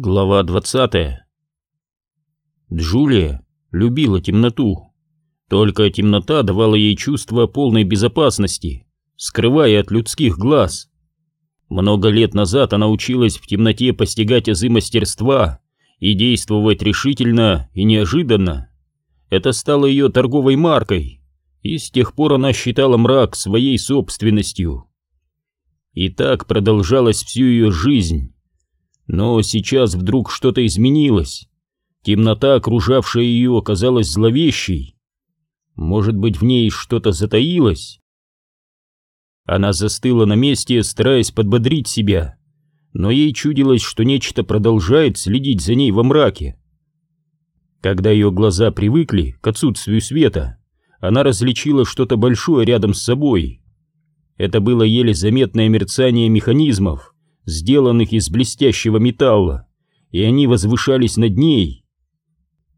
Глава 20 Джулия любила темноту. Только темнота давала ей чувство полной безопасности, скрывая от людских глаз. Много лет назад она училась в темноте постигать азы мастерства и действовать решительно и неожиданно. Это стало ее торговой маркой, и с тех пор она считала мрак своей собственностью. И так продолжалось всю ее жизнь. Но сейчас вдруг что-то изменилось. Темнота, окружавшая ее, оказалась зловещей. Может быть, в ней что-то затаилось? Она застыла на месте, стараясь подбодрить себя, но ей чудилось, что нечто продолжает следить за ней во мраке. Когда ее глаза привыкли к отсутствию света, она различила что-то большое рядом с собой. Это было еле заметное мерцание механизмов, сделанных из блестящего металла, и они возвышались над ней.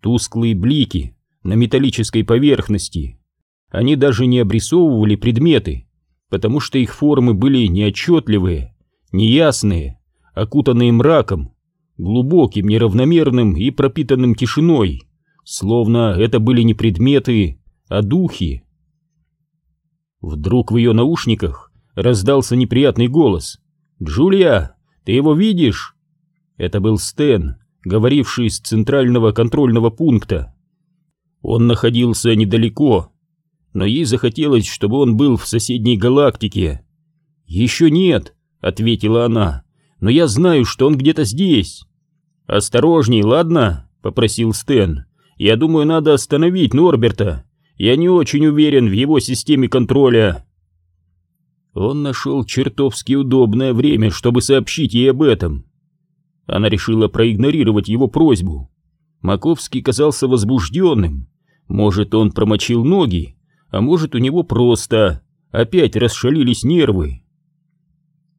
Тусклые блики на металлической поверхности. Они даже не обрисовывали предметы, потому что их формы были неотчетливые, неясные, окутанные мраком, глубоким, неравномерным и пропитанным тишиной, словно это были не предметы, а духи. Вдруг в ее наушниках раздался неприятный голос. «Джулия, ты его видишь?» Это был Стэн, говоривший из центрального контрольного пункта. Он находился недалеко, но ей захотелось, чтобы он был в соседней галактике. «Еще нет», — ответила она, — «но я знаю, что он где-то здесь». «Осторожней, ладно?» — попросил Стэн. «Я думаю, надо остановить Норберта. Я не очень уверен в его системе контроля». Он нашел чертовски удобное время, чтобы сообщить ей об этом. Она решила проигнорировать его просьбу. Маковский казался возбужденным. Может, он промочил ноги, а может, у него просто опять расшалились нервы.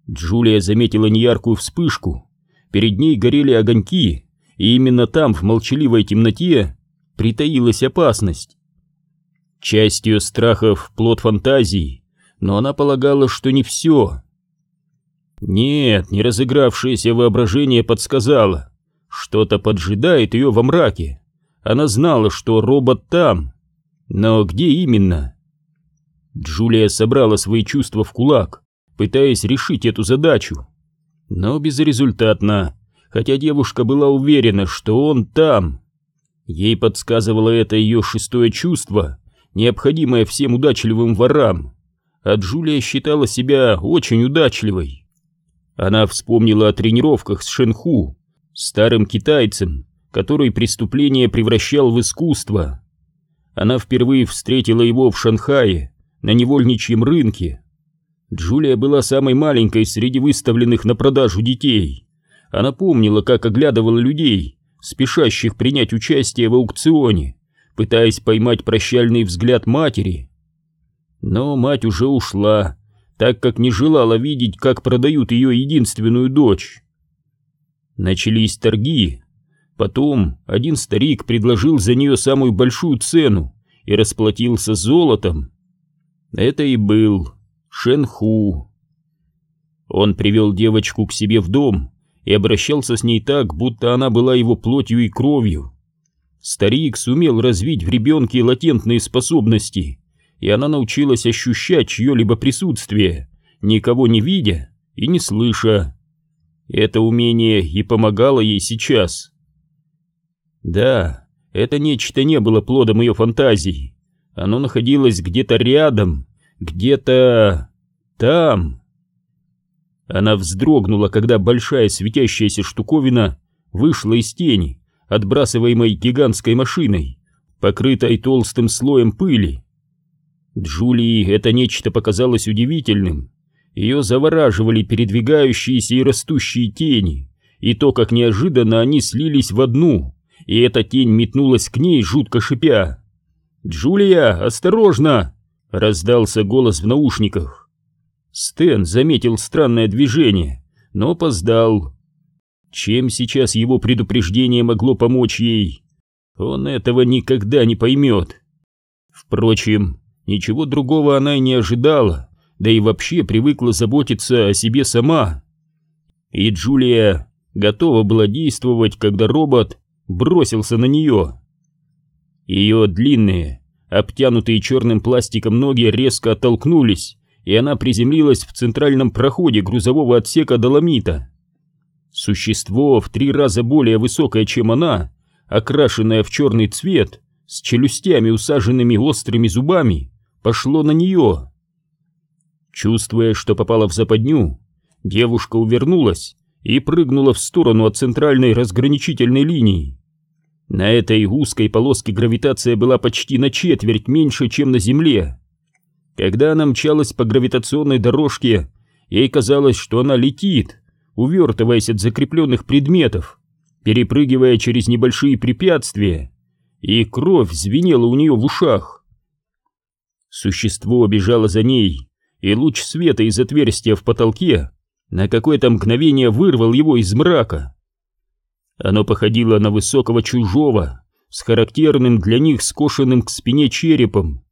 Джулия заметила неяркую вспышку. Перед ней горели огоньки, и именно там, в молчаливой темноте, притаилась опасность. Часть ее страхов — плод фантазии, но она полагала, что не все. Нет, не разыгравшееся воображение подсказало. Что-то поджидает ее во мраке. Она знала, что робот там. Но где именно? Джулия собрала свои чувства в кулак, пытаясь решить эту задачу. Но безрезультатно, хотя девушка была уверена, что он там. Ей подсказывало это ее шестое чувство, необходимое всем удачливым ворам а Джулия считала себя очень удачливой. Она вспомнила о тренировках с Шенху, старым китайцем, который преступление превращал в искусство. Она впервые встретила его в Шанхае, на невольничьем рынке. Джулия была самой маленькой среди выставленных на продажу детей. Она помнила, как оглядывала людей, спешащих принять участие в аукционе, пытаясь поймать прощальный взгляд матери. Но мать уже ушла, так как не желала видеть, как продают ее единственную дочь. Начались торги. Потом один старик предложил за нее самую большую цену и расплатился золотом. Это и был Шенху. Он привел девочку к себе в дом и обращался с ней так, будто она была его плотью и кровью. Старик сумел развить в ребенке латентные способности, и она научилась ощущать чье-либо присутствие, никого не видя и не слыша. Это умение и помогало ей сейчас. Да, это нечто не было плодом ее фантазий. Оно находилось где-то рядом, где-то там. Она вздрогнула, когда большая светящаяся штуковина вышла из тени, отбрасываемой гигантской машиной, покрытой толстым слоем пыли. Джулии это нечто показалось удивительным. Ее завораживали передвигающиеся и растущие тени, и то, как неожиданно они слились в одну, и эта тень метнулась к ней, жутко шипя. «Джулия, осторожно!» — раздался голос в наушниках. Стэн заметил странное движение, но опоздал. Чем сейчас его предупреждение могло помочь ей? Он этого никогда не поймет. Впрочем, Ничего другого она и не ожидала, да и вообще привыкла заботиться о себе сама. И Джулия готова была действовать, когда робот бросился на нее. Ее длинные, обтянутые черным пластиком ноги резко оттолкнулись, и она приземлилась в центральном проходе грузового отсека доломита. Существо в три раза более высокое, чем она, окрашенное в черный цвет, с челюстями, усаженными острыми зубами, пошло на нее. Чувствуя, что попала в западню, девушка увернулась и прыгнула в сторону от центральной разграничительной линии. На этой узкой полоске гравитация была почти на четверть меньше, чем на Земле. Когда она мчалась по гравитационной дорожке, ей казалось, что она летит, увертываясь от закрепленных предметов, перепрыгивая через небольшие препятствия, и кровь звенела у нее в ушах. Существо бежало за ней, и луч света из отверстия в потолке на какое-то мгновение вырвал его из мрака. Оно походило на высокого чужого, с характерным для них скошенным к спине черепом.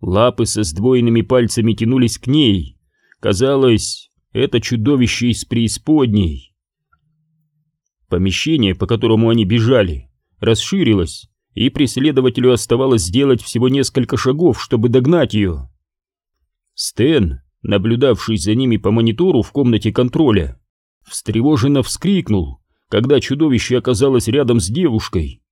Лапы со сдвоенными пальцами тянулись к ней. Казалось, это чудовище из преисподней. Помещение, по которому они бежали, расширилось, и преследователю оставалось сделать всего несколько шагов, чтобы догнать ее. Стэн, наблюдавший за ними по монитору в комнате контроля, встревоженно вскрикнул, когда чудовище оказалось рядом с девушкой.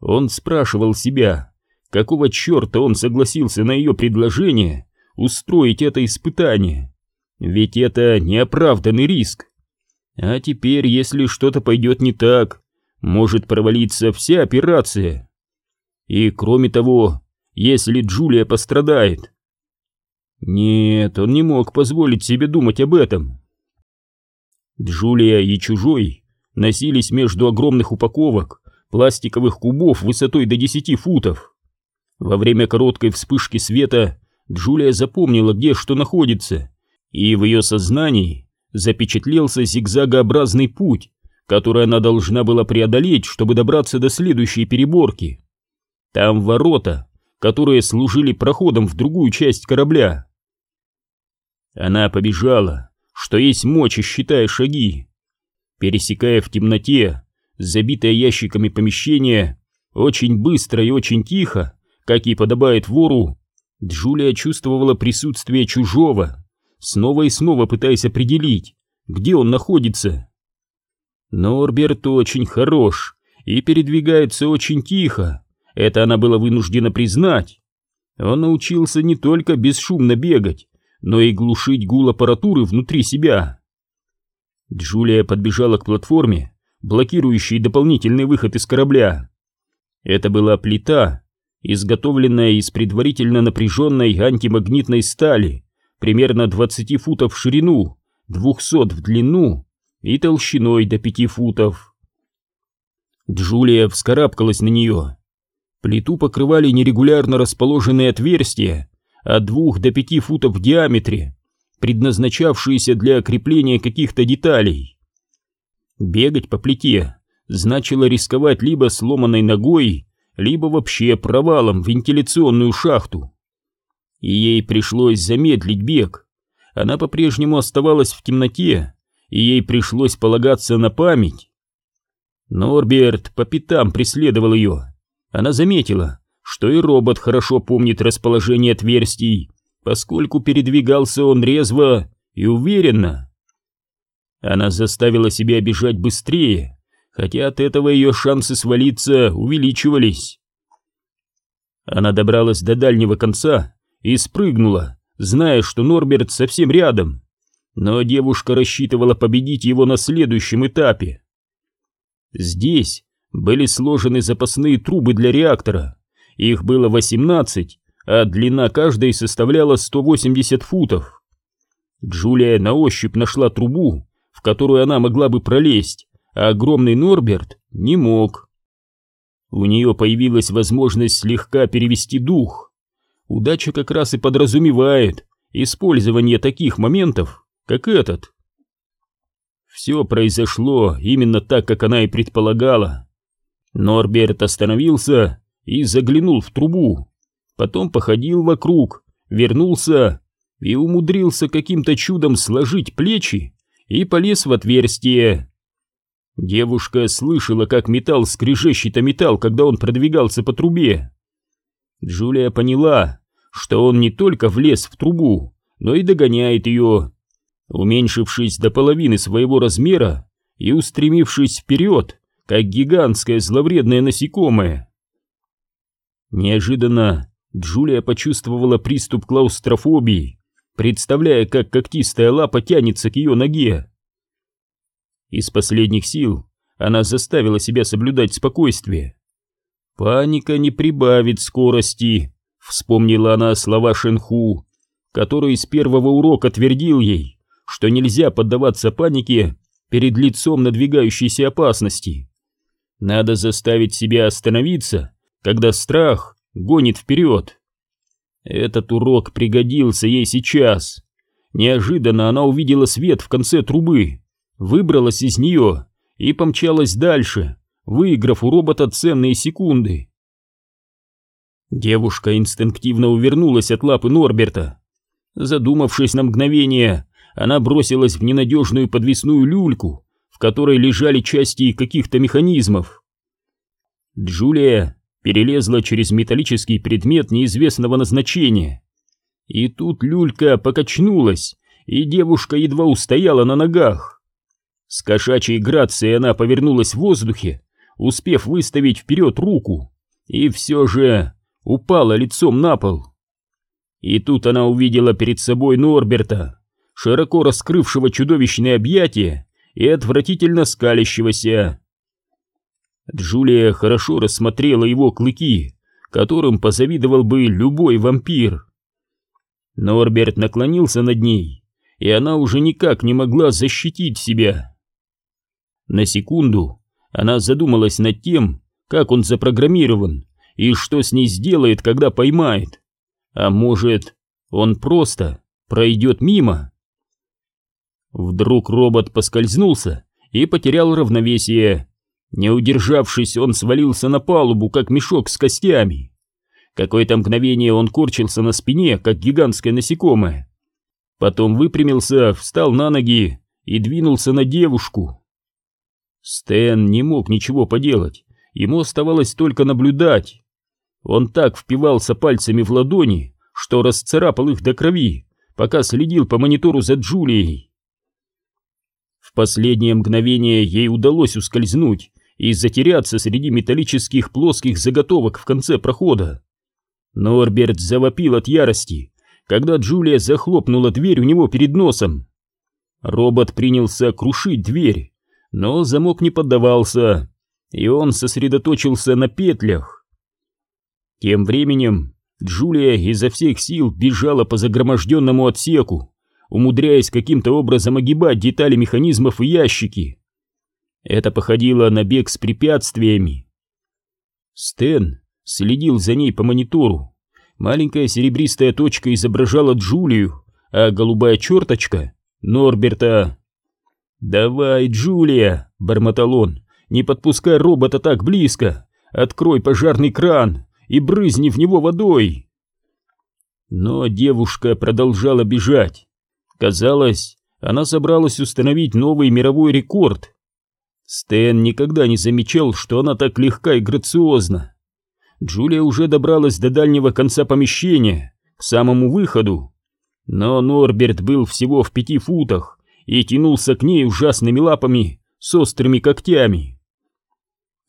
Он спрашивал себя, какого черта он согласился на ее предложение устроить это испытание. Ведь это неоправданный риск. А теперь, если что-то пойдет не так, может провалиться вся операция. И кроме того, если Джулия пострадает, нет, он не мог позволить себе думать об этом. Джулия и Чужой носились между огромных упаковок пластиковых кубов высотой до 10 футов. Во время короткой вспышки света Джулия запомнила, где что находится, и в ее сознании запечатлелся зигзагообразный путь, который она должна была преодолеть, чтобы добраться до следующей переборки. Там ворота, которые служили проходом в другую часть корабля. Она побежала, что есть мочи, считая шаги. Пересекая в темноте, забитое ящиками помещение, очень быстро и очень тихо, как и подобает вору, Джулия чувствовала присутствие чужого, снова и снова пытаясь определить, где он находится. Норберт очень хорош и передвигается очень тихо, это она была вынуждена признать. Он научился не только бесшумно бегать, но и глушить гул аппаратуры внутри себя. Джулия подбежала к платформе, блокирующей дополнительный выход из корабля. Это была плита, изготовленная из предварительно напряженной антимагнитной стали, примерно 20 футов в ширину, 200 в длину и толщиной до 5 футов. Джулия вскарабкалась на нее. Плиту покрывали нерегулярно расположенные отверстия, от двух до пяти футов в диаметре, предназначавшиеся для крепления каких-то деталей. Бегать по плите значило рисковать либо сломанной ногой, либо вообще провалом в вентиляционную шахту. И ей пришлось замедлить бег. Она по-прежнему оставалась в темноте, и ей пришлось полагаться на память. Норберт по пятам преследовал ее. Она заметила, что и робот хорошо помнит расположение отверстий, поскольку передвигался он резво и уверенно. Она заставила себя бежать быстрее, хотя от этого ее шансы свалиться увеличивались. Она добралась до дальнего конца и спрыгнула, зная, что Норберт совсем рядом, но девушка рассчитывала победить его на следующем этапе. Здесь были сложены запасные трубы для реактора, их было 18, а длина каждой составляла 180 футов. Джулия на ощупь нашла трубу, в которую она могла бы пролезть, а огромный Норберт не мог. У нее появилась возможность слегка перевести дух. Удача как раз и подразумевает использование таких моментов, как этот. Все произошло именно так, как она и предполагала. Норберт остановился и заглянул в трубу. Потом походил вокруг, вернулся и умудрился каким-то чудом сложить плечи и полез в отверстие. Девушка слышала, как металл скрежещет о металл, когда он продвигался по трубе. Джулия поняла, что он не только влез в трубу, но и догоняет ее, уменьшившись до половины своего размера и устремившись вперед, как гигантское зловредное насекомое. Неожиданно Джулия почувствовала приступ клаустрофобии, представляя, как когтистая лапа тянется к ее ноге. Из последних сил она заставила себя соблюдать спокойствие. «Паника не прибавит скорости», — вспомнила она слова Шенху, который с первого урока твердил ей, что нельзя поддаваться панике перед лицом надвигающейся опасности. Надо заставить себя остановиться, когда страх гонит вперед. Этот урок пригодился ей сейчас. Неожиданно она увидела свет в конце трубы, выбралась из нее и помчалась дальше, выиграв у робота ценные секунды. Девушка инстинктивно увернулась от лапы Норберта. Задумавшись на мгновение, она бросилась в ненадежную подвесную люльку, в которой лежали части каких-то механизмов. Джулия перелезла через металлический предмет неизвестного назначения. И тут люлька покачнулась, и девушка едва устояла на ногах. С кошачьей грацией она повернулась в воздухе, успев выставить вперед руку, и все же упала лицом на пол. И тут она увидела перед собой Норберта, широко раскрывшего чудовищные объятия и отвратительно скалящегося. Джулия хорошо рассмотрела его клыки, которым позавидовал бы любой вампир. Норберт наклонился над ней, и она уже никак не могла защитить себя. На секунду она задумалась над тем, как он запрограммирован и что с ней сделает, когда поймает. А может, он просто пройдет мимо? Вдруг робот поскользнулся и потерял равновесие. Не удержавшись, он свалился на палубу, как мешок с костями. Какое-то мгновение он корчился на спине, как гигантское насекомое. Потом выпрямился, встал на ноги и двинулся на девушку. Стэн не мог ничего поделать, ему оставалось только наблюдать. Он так впивался пальцами в ладони, что расцарапал их до крови, пока следил по монитору за Джулией. В последнее мгновение ей удалось ускользнуть, и затеряться среди металлических плоских заготовок в конце прохода. Норберт завопил от ярости, когда Джулия захлопнула дверь у него перед носом. Робот принялся крушить дверь, но замок не поддавался, и он сосредоточился на петлях. Тем временем Джулия изо всех сил бежала по загроможденному отсеку, умудряясь каким-то образом огибать детали механизмов и ящики. Это походило на бег с препятствиями. Стэн следил за ней по монитору. Маленькая серебристая точка изображала Джулию, а голубая черточка — Норберта. «Давай, Джулия!» — бормотал он. «Не подпускай робота так близко! Открой пожарный кран и брызни в него водой!» Но девушка продолжала бежать. Казалось, она собралась установить новый мировой рекорд. Стэн никогда не замечал, что она так легка и грациозна. Джулия уже добралась до дальнего конца помещения, к самому выходу. Но Норберт был всего в пяти футах и тянулся к ней ужасными лапами с острыми когтями.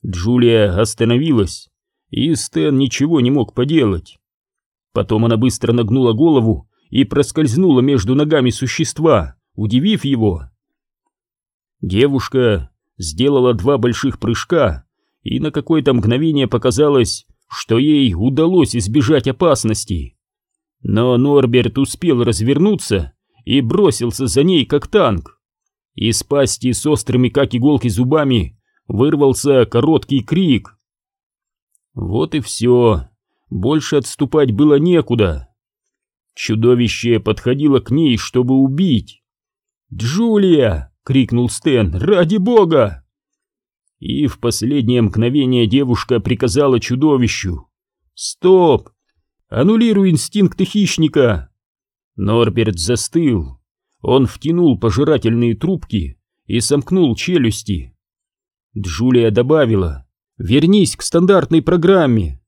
Джулия остановилась, и Стэн ничего не мог поделать. Потом она быстро нагнула голову и проскользнула между ногами существа, удивив его. Девушка сделала два больших прыжка, и на какое-то мгновение показалось, что ей удалось избежать опасности. Но Норберт успел развернуться и бросился за ней, как танк. Из пасти с острыми, как иголки, зубами вырвался короткий крик. Вот и все. Больше отступать было некуда. Чудовище подходило к ней, чтобы убить. «Джулия!» — крикнул Стэн. «Ради бога!» И в последнее мгновение девушка приказала чудовищу. «Стоп! Аннулируй инстинкты хищника!» Норберт застыл. Он втянул пожирательные трубки и сомкнул челюсти. Джулия добавила «Вернись к стандартной программе».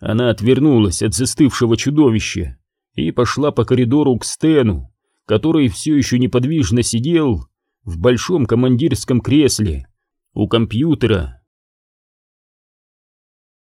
Она отвернулась от застывшего чудовища и пошла по коридору к Стэну, который все еще неподвижно сидел в большом командирском кресле у компьютера.